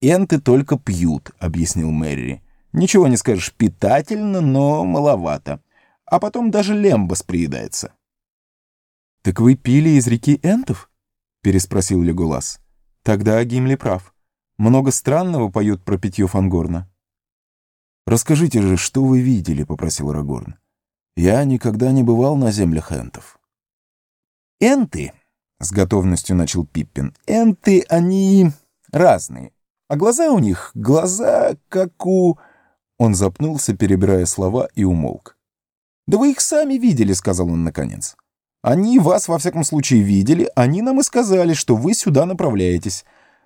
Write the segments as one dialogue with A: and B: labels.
A: «Энты только пьют», — объяснил Мэри. «Ничего не скажешь, питательно, но маловато. А потом даже лембас приедается».
B: «Так вы пили из реки Энтов?» — переспросил Леголас. «Тогда Гимли прав. Много странного поют про питье Фангорна».
A: «Расскажите же, что вы видели?» — попросил Рагорн. «Я никогда не бывал на землях энтов». «Энты», — с готовностью начал Пиппин, — «энты, они разные. А глаза у них — глаза, как у...» Он запнулся, перебирая слова, и умолк. «Да вы их сами видели», — сказал он наконец. «Они вас, во всяком случае, видели, они нам и сказали, что вы сюда направляетесь.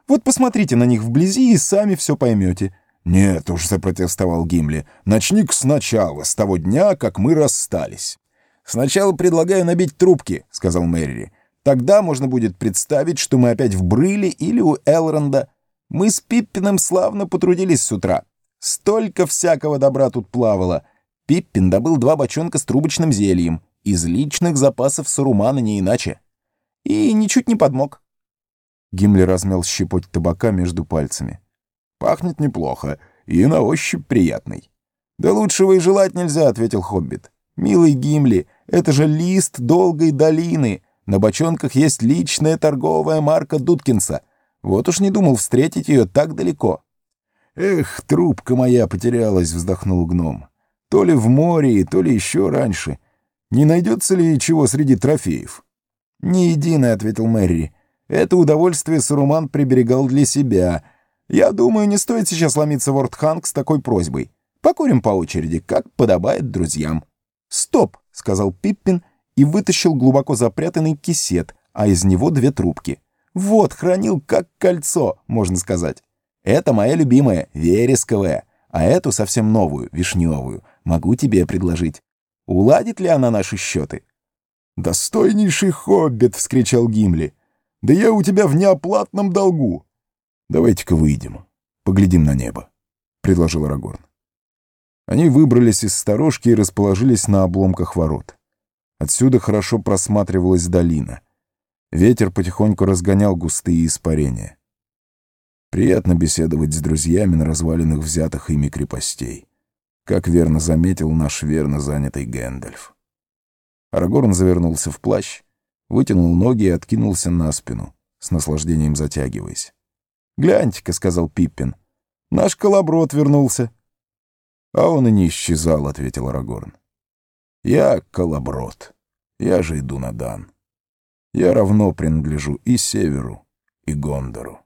A: Вот посмотрите на них вблизи и сами все поймете».
C: «Нет уж», — запротестовал Гимли, — «начни-ка сначала, с того дня, как мы расстались».
A: «Сначала предлагаю набить трубки», — сказал Мэри. «Тогда можно будет представить, что мы опять в Брыле или у Элронда. Мы с Пиппином славно потрудились с утра. Столько всякого добра тут плавало. Пиппин добыл два бочонка с трубочным зельем. Из личных запасов Сарумана не иначе. И ничуть не подмог».
B: Гимли размял щепоть табака между пальцами.
C: Пахнет неплохо и на ощупь приятный.
A: «Да лучшего и желать нельзя», — ответил Хоббит. «Милый Гимли, это же лист долгой долины. На бочонках есть личная торговая марка Дудкинса. Вот уж не думал встретить ее так далеко».
C: «Эх, трубка моя потерялась», — вздохнул гном. «То ли в море, то ли еще раньше. Не найдется ли чего среди трофеев?»
A: «Не единое», — ответил Мэри. «Это удовольствие Саруман приберегал для себя». Я думаю, не стоит сейчас ломиться в Ортханг с такой просьбой. Покурим по очереди, как подобает друзьям. «Стоп!» — сказал Пиппин и вытащил глубоко запрятанный кисет, а из него две трубки. «Вот, хранил как кольцо, можно сказать. Это моя любимая, вересковая, а эту совсем новую, вишневую, могу тебе предложить. Уладит ли она наши счеты?»
C: «Достойнейший хоббит!» — вскричал Гимли. «Да я у тебя в неоплатном долгу!» «Давайте-ка выйдем, поглядим на небо», — предложил Арагорн. Они выбрались из сторожки и расположились на обломках ворот. Отсюда хорошо просматривалась долина. Ветер потихоньку разгонял густые испарения. Приятно беседовать с друзьями на развалинах взятых ими крепостей. Как верно заметил наш верно занятый Гэндальф. Арагорн завернулся в плащ, вытянул ноги и откинулся на спину, с наслаждением затягиваясь. «Гляньте-ка», — сказал Пиппин, — «наш колоброд вернулся». «А он и не исчезал», — ответил Арагорн. «Я колоброд. Я же иду на Дан. Я равно принадлежу и Северу, и Гондору».